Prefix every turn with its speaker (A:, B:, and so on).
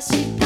A: した